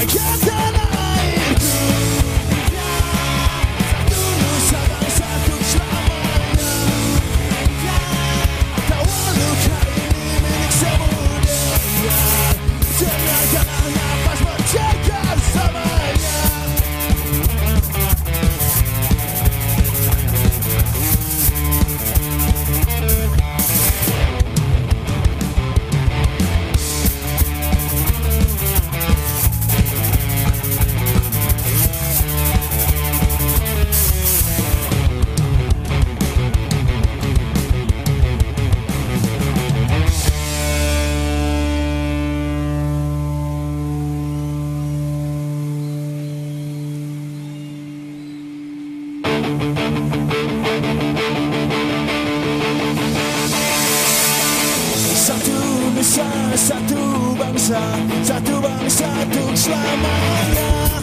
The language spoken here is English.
I can't Schleimana.